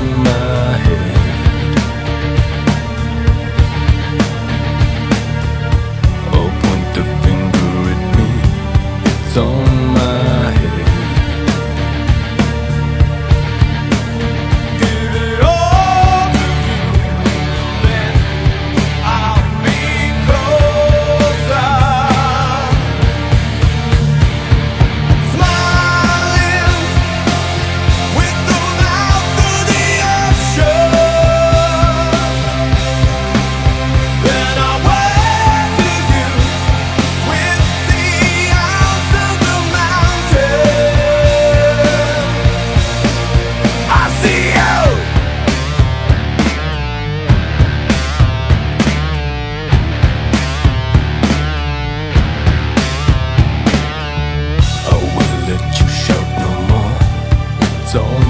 my So.